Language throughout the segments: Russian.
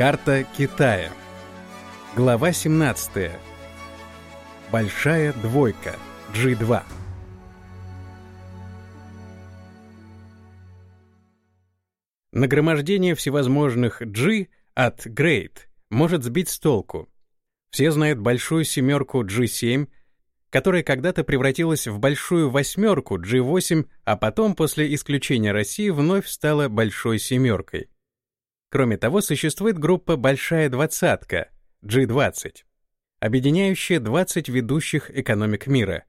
Карта Китая. Глава 17. Большая двойка. G2. Нагромождение всевозможных G от Great может сбить с толку. Все знают большую семерку G7, которая когда-то превратилась в большую восьмерку G8, а потом, после исключения России, вновь стала большой семеркой. Кроме того, существует группа «Большая двадцатка» G20, объединяющая 20 ведущих экономик мира.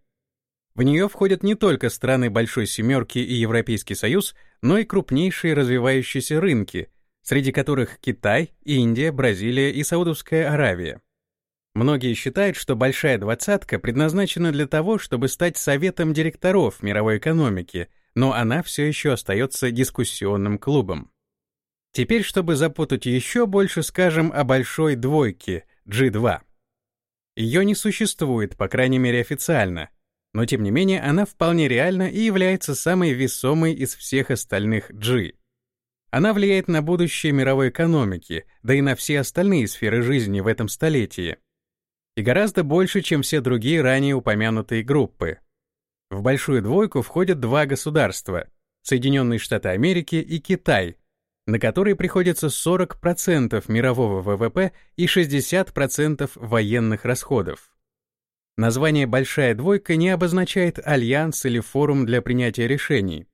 В нее входят не только страны Большой Семерки и Европейский Союз, но и крупнейшие развивающиеся рынки, среди которых Китай, Индия, Бразилия и Саудовская Аравия. Многие считают, что «большая двадцатка» предназначена для того, чтобы стать советом директоров мировой экономики, но она все еще остается дискуссионным клубом. Теперь, чтобы запутать еще больше, скажем о большой двойке G2. Ее не существует, по крайней мере официально, но тем не менее она вполне реальна и является самой весомой из всех остальных G. Она влияет на будущее мировой экономики, да и на все остальные сферы жизни в этом столетии и гораздо больше, чем все другие ранее упомянутые группы. В большую двойку входят два государства — Соединенные Штаты Америки и Китай, на которые приходится 40% мирового ВВП и 60% военных расходов. Название «большая двойка» не обозначает альянс или форум для принятия решений.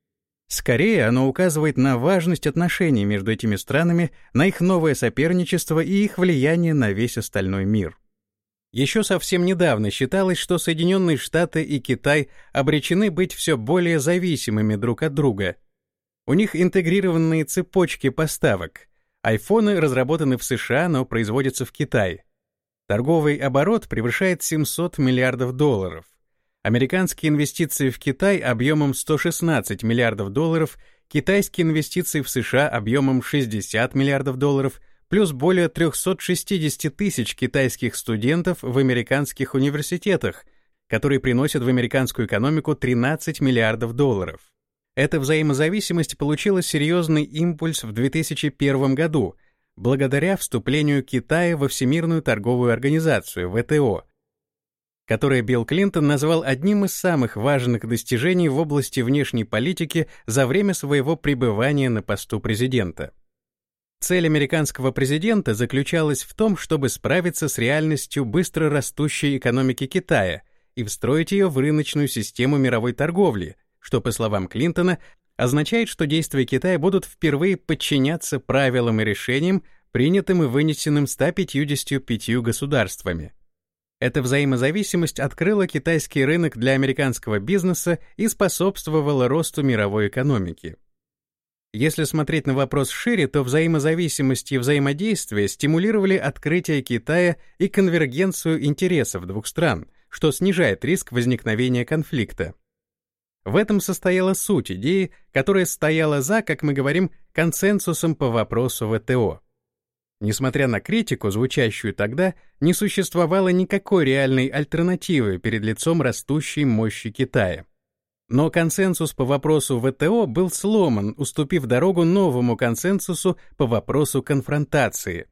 Скорее, оно указывает на важность отношений между этими странами, на их новое соперничество и их влияние на весь остальной мир. Еще совсем недавно считалось, что Соединенные Штаты и Китай обречены быть все более зависимыми друг от друга. У них интегрированные цепочки поставок. Айфоны разработаны в США, но производятся в Китае. Торговый оборот превышает 700 миллиардов долларов. Американские инвестиции в Китай объемом 116 миллиардов долларов, китайские инвестиции в США объемом 60 миллиардов долларов — плюс более 360 тысяч китайских студентов в американских университетах, которые приносят в американскую экономику 13 миллиардов долларов. Эта взаимозависимость получила серьезный импульс в 2001 году благодаря вступлению Китая во Всемирную торговую организацию, ВТО, которое Билл Клинтон назвал одним из самых важных достижений в области внешней политики за время своего пребывания на посту президента. Цель американского президента заключалась в том, чтобы справиться с реальностью быстро растущей экономики Китая и встроить ее в рыночную систему мировой торговли, что, по словам Клинтона, означает, что действия Китая будут впервые подчиняться правилам и решениям, принятым и вынесенным 155 государствами. Эта взаимозависимость открыла китайский рынок для американского бизнеса и способствовала росту мировой экономики. Если смотреть на вопрос шире, то взаимозависимость и взаимодействие стимулировали открытие Китая и конвергенцию интересов двух стран, что снижает риск возникновения конфликта. В этом состояла суть идеи, которая стояла за, как мы говорим, консенсусом по вопросу ВТО. Несмотря на критику, звучащую тогда, не существовало никакой реальной альтернативы перед лицом растущей мощи Китая. Но консенсус по вопросу ВТО был сломан, уступив дорогу новому консенсусу по вопросу конфронтации.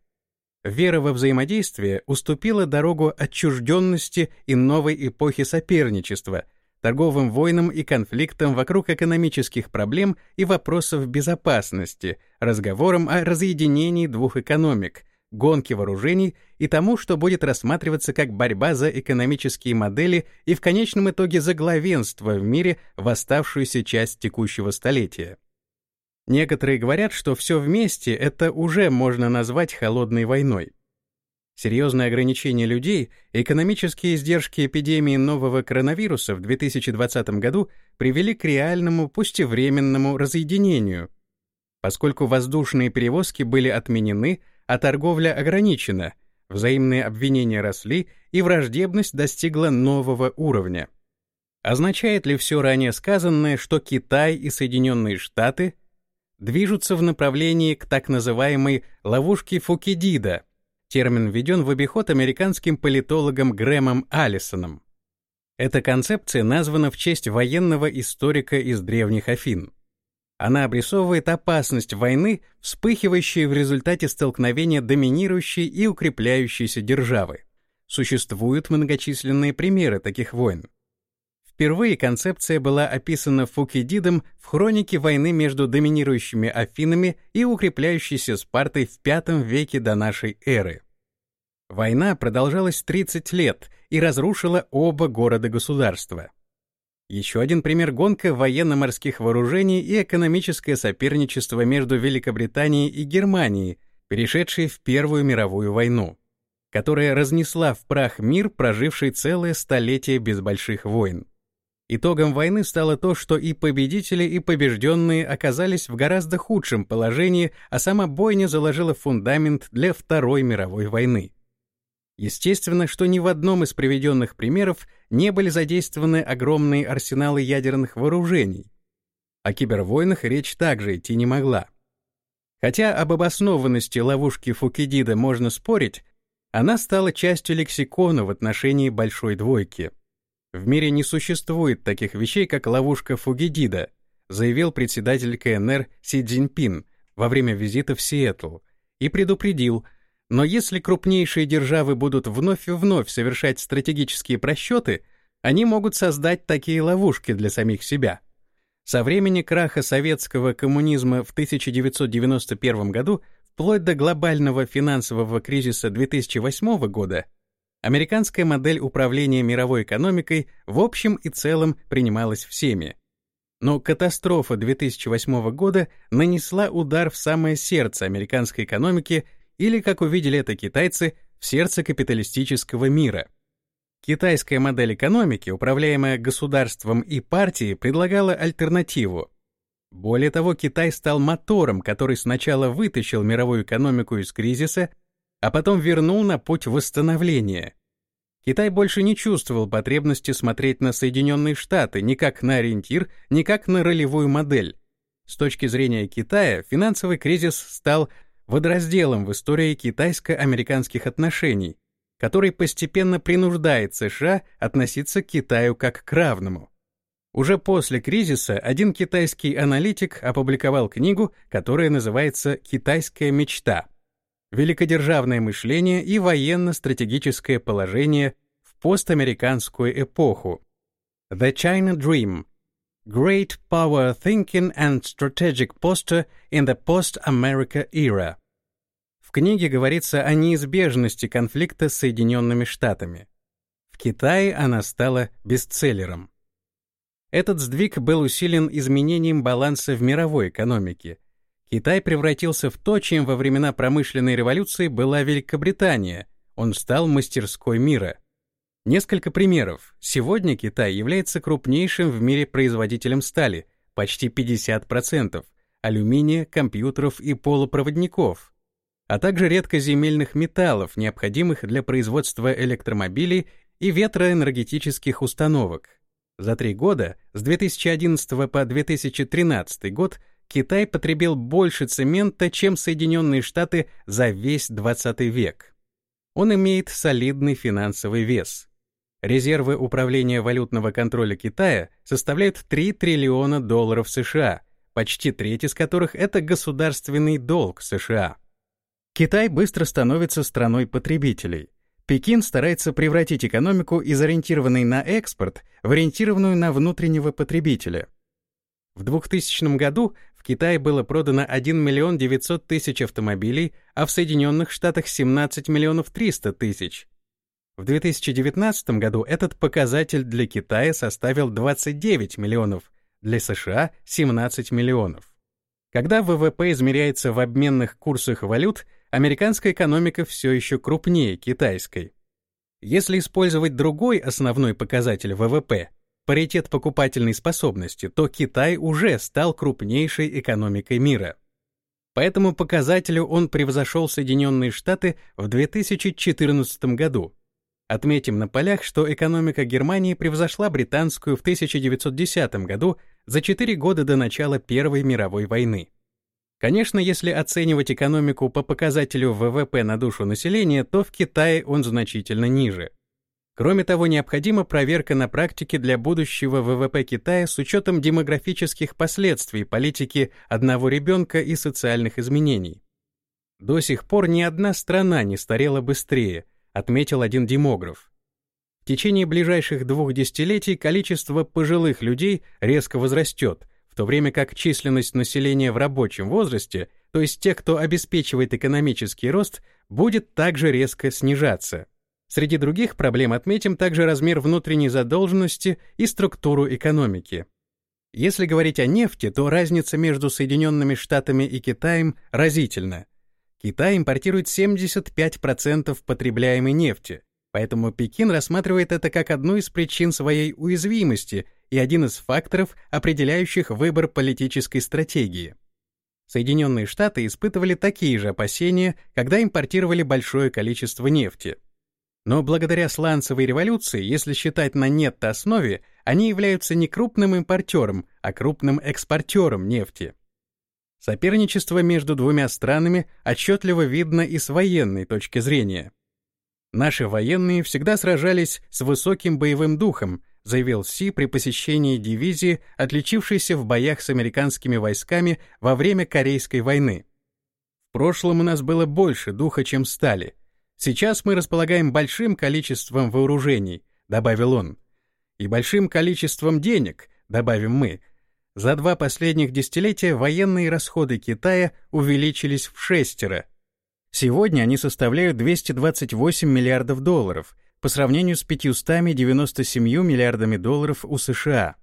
Вера во взаимодействие уступила дорогу отчужденности и новой эпохи соперничества, торговым войнам и конфликтам вокруг экономических проблем и вопросов безопасности, разговорам о разъединении двух экономик — гонки вооружений и тому, что будет рассматриваться как борьба за экономические модели и в конечном итоге за главенство в мире в оставшуюся часть текущего столетия. Некоторые говорят, что все вместе это уже можно назвать холодной войной. Серьезные ограничения людей экономические издержки эпидемии нового коронавируса в 2020 году привели к реальному, пусть и временному, разъединению, поскольку воздушные перевозки были отменены, а торговля ограничена, взаимные обвинения росли и враждебность достигла нового уровня. Означает ли все ранее сказанное, что Китай и Соединенные Штаты движутся в направлении к так называемой ловушке Фукидида? Термин введен в обиход американским политологом Грэмом Аллисоном. Эта концепция названа в честь военного историка из древних Афин. Она обрисовывает опасность войны, вспыхивающей в результате столкновения доминирующей и укрепляющейся державы. Существуют многочисленные примеры таких войн. Впервые концепция была описана Фукидидом в хронике войны между доминирующими Афинами и укрепляющейся Спартой в V веке до нашей эры. Война продолжалась 30 лет и разрушила оба города-государства. Еще один пример гонка военно-морских вооружений и экономическое соперничество между Великобританией и Германией, перешедшие в Первую мировую войну, которая разнесла в прах мир, проживший целое столетие без больших войн. Итогом войны стало то, что и победители, и побежденные оказались в гораздо худшем положении, а сама бойня заложила фундамент для Второй мировой войны. Естественно, что ни в одном из приведенных примеров не были задействованы огромные арсеналы ядерных вооружений. О кибервойнах речь также идти не могла. Хотя об обоснованности ловушки Фукидида можно спорить, она стала частью лексикона в отношении Большой Двойки. В мире не существует таких вещей, как ловушка Фукидида, заявил председатель КНР Си Цзиньпин во время визита в Сиэтл и предупредил, но если крупнейшие державы будут вновь и вновь совершать стратегические просчеты, они могут создать такие ловушки для самих себя. Со времени краха советского коммунизма в 1991 году вплоть до глобального финансового кризиса 2008 года американская модель управления мировой экономикой в общем и целом принималась всеми. Но катастрофа 2008 года нанесла удар в самое сердце американской экономики или, как увидели это китайцы, в сердце капиталистического мира. Китайская модель экономики, управляемая государством и партией, предлагала альтернативу. Более того, Китай стал мотором, который сначала вытащил мировую экономику из кризиса, а потом вернул на путь восстановления. Китай больше не чувствовал потребности смотреть на Соединенные Штаты ни как на ориентир, ни как на ролевую модель. С точки зрения Китая, финансовый кризис стал водоразделом в истории китайско-американских отношений, который постепенно принуждает США относиться к Китаю как к равному. Уже после кризиса один китайский аналитик опубликовал книгу, которая называется «Китайская мечта. Великодержавное мышление и военно-стратегическое положение в постамериканскую эпоху». The China Dream Great Power Thinking and Strategic Posture in the Post-America Era. В книге говорится о неизбежности конфликта с Соединенными Штатами. В Китае она стала бестселлером. Этот сдвиг был усилен изменением баланса в мировой экономике. Китай превратился в то, чем во времена промышленной революции была Великобритания. Он стал мастерской мира — Несколько примеров. Сегодня Китай является крупнейшим в мире производителем стали, почти 50%, алюминия, компьютеров и полупроводников, а также редкоземельных металлов, необходимых для производства электромобилей и ветроэнергетических установок. За три года, с 2011 по 2013 год, Китай потребил больше цемента, чем Соединенные Штаты за весь 20 век. Он имеет солидный финансовый вес. Резервы Управления валютного контроля Китая составляют 3 триллиона долларов США, почти треть из которых это государственный долг США. Китай быстро становится страной потребителей. Пекин старается превратить экономику из ориентированной на экспорт в ориентированную на внутреннего потребителя. В 2000 году в Китае было продано 1 миллион 900 тысяч автомобилей, а в Соединенных Штатах 17 миллионов 300 тысяч. В 2019 году этот показатель для Китая составил 29 миллионов, для США — 17 миллионов. Когда ВВП измеряется в обменных курсах валют, американская экономика все еще крупнее китайской. Если использовать другой основной показатель ВВП — паритет покупательной способности, то Китай уже стал крупнейшей экономикой мира. По этому показателю он превзошел Соединенные Штаты в 2014 году, Отметим на полях, что экономика Германии превзошла британскую в 1910 году за 4 года до начала Первой мировой войны. Конечно, если оценивать экономику по показателю ВВП на душу населения, то в Китае он значительно ниже. Кроме того, необходима проверка на практике для будущего ВВП Китая с учетом демографических последствий политики одного ребенка и социальных изменений. До сих пор ни одна страна не старела быстрее, отметил один демограф. В течение ближайших двух десятилетий количество пожилых людей резко возрастет, в то время как численность населения в рабочем возрасте, то есть тех, кто обеспечивает экономический рост, будет также резко снижаться. Среди других проблем отметим также размер внутренней задолженности и структуру экономики. Если говорить о нефти, то разница между Соединенными Штатами и Китаем разительна. Китай импортирует 75% потребляемой нефти, Поэтому Пекин рассматривает это как одну из причин своей уязвимости и один из факторов, определяющих выбор политической стратегии. Соединенные Штаты испытывали такие же опасения, когда импортировали большое количество нефти. Но благодаря сланцевой революции, если считать на нетто-основе, они являются не крупным импортером, а крупным экспортером нефти. Соперничество между двумя странами отчетливо видно и с военной точки зрения. Наши военные всегда сражались с высоким боевым духом, заявил Си при посещении дивизии, отличившейся в боях с американскими войсками во время Корейской войны. В прошлом у нас было больше духа, чем стали. Сейчас мы располагаем большим количеством вооружений, добавил он. И большим количеством денег, добавим мы. За два последних десятилетия военные расходы Китая увеличились в шестеро – Сегодня они составляют 228 миллиардов долларов по сравнению с 597 миллиардами долларов у США.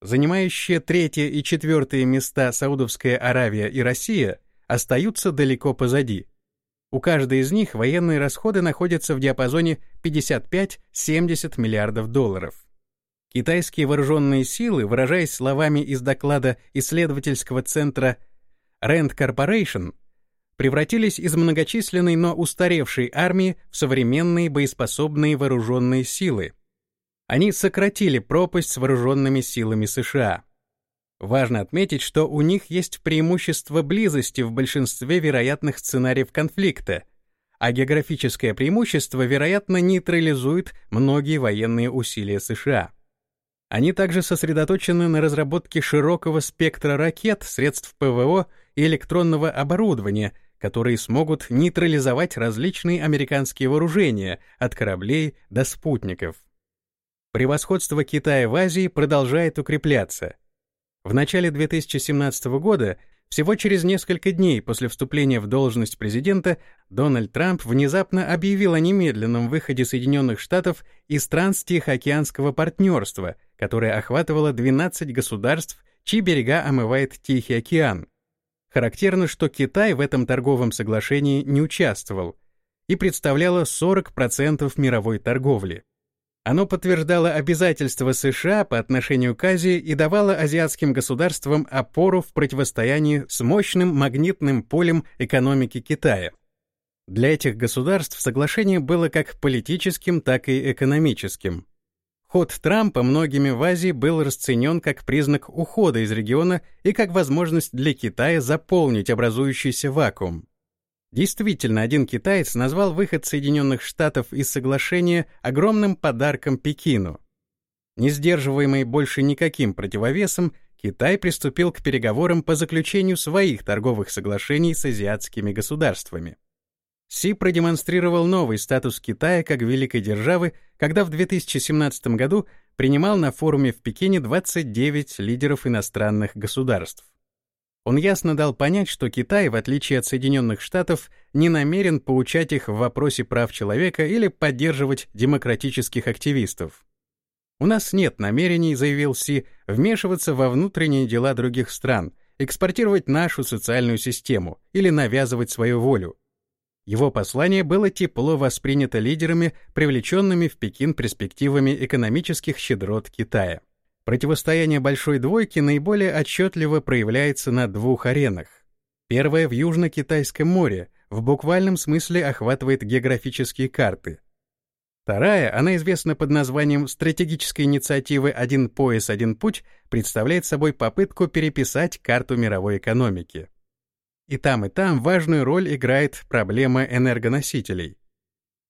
Занимающие третье и четвертое места Саудовская Аравия и Россия остаются далеко позади. У каждой из них военные расходы находятся в диапазоне 55-70 миллиардов долларов. Китайские вооруженные силы, выражаясь словами из доклада исследовательского центра Rand Corporation, превратились из многочисленной, но устаревшей армии в современные боеспособные вооруженные силы. Они сократили пропасть с вооруженными силами США. Важно отметить, что у них есть преимущество близости в большинстве вероятных сценариев конфликта, а географическое преимущество, вероятно, нейтрализует многие военные усилия США. Они также сосредоточены на разработке широкого спектра ракет, средств ПВО и электронного оборудования – которые смогут нейтрализовать различные американские вооружения, от кораблей до спутников. Превосходство Китая в Азии продолжает укрепляться. В начале 2017 года, всего через несколько дней после вступления в должность президента, Дональд Трамп внезапно объявил о немедленном выходе Соединенных Штатов из транс-тихоокеанского партнерства, которое охватывало 12 государств, чьи берега омывает Тихий океан. Характерно, что Китай в этом торговом соглашении не участвовал и представляло 40% мировой торговли. Оно подтверждало обязательства США по отношению к Азии и давало азиатским государствам опору в противостоянии с мощным магнитным полем экономики Китая. Для этих государств соглашение было как политическим, так и экономическим. Ход Трампа многими в Азии был расценен как признак ухода из региона и как возможность для Китая заполнить образующийся вакуум. Действительно, один китаец назвал выход Соединенных Штатов из соглашения огромным подарком Пекину. Не сдерживаемый больше никаким противовесом, Китай приступил к переговорам по заключению своих торговых соглашений с азиатскими государствами. Си продемонстрировал новый статус Китая как великой державы, когда в 2017 году принимал на форуме в Пекине 29 лидеров иностранных государств. Он ясно дал понять, что Китай, в отличие от Соединенных Штатов, не намерен поучать их в вопросе прав человека или поддерживать демократических активистов. «У нас нет намерений», — заявил Си, — «вмешиваться во внутренние дела других стран, экспортировать нашу социальную систему или навязывать свою волю. Его послание было тепло воспринято лидерами, привлеченными в Пекин перспективами экономических щедрот Китая. Противостояние Большой Двойки наиболее отчетливо проявляется на двух аренах. Первая в Южно-Китайском море, в буквальном смысле охватывает географические карты. Вторая, она известна под названием стратегической инициативы «Один пояс, один путь», представляет собой попытку переписать карту мировой экономики. И там, и там важную роль играет проблема энергоносителей.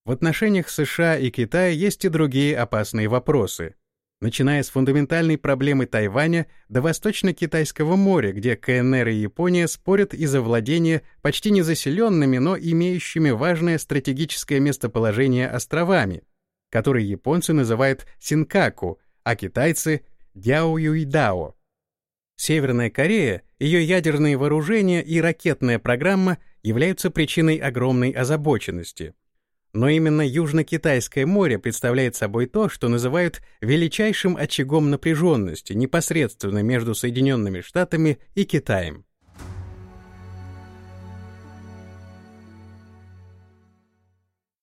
В отношениях США и Китая есть и другие опасные вопросы. Начиная с фундаментальной проблемы Тайваня до Восточно-Китайского моря, где КНР и Япония спорят из-за владения почти незаселенными, но имеющими важное стратегическое местоположение островами, которые японцы называют Синкаку, а китайцы — Дяоюйдао. Северная Корея, ее ядерные вооружения и ракетная программа являются причиной огромной озабоченности. Но именно Южно-Китайское море представляет собой то, что называют величайшим очагом напряженности непосредственно между Соединенными Штатами и Китаем.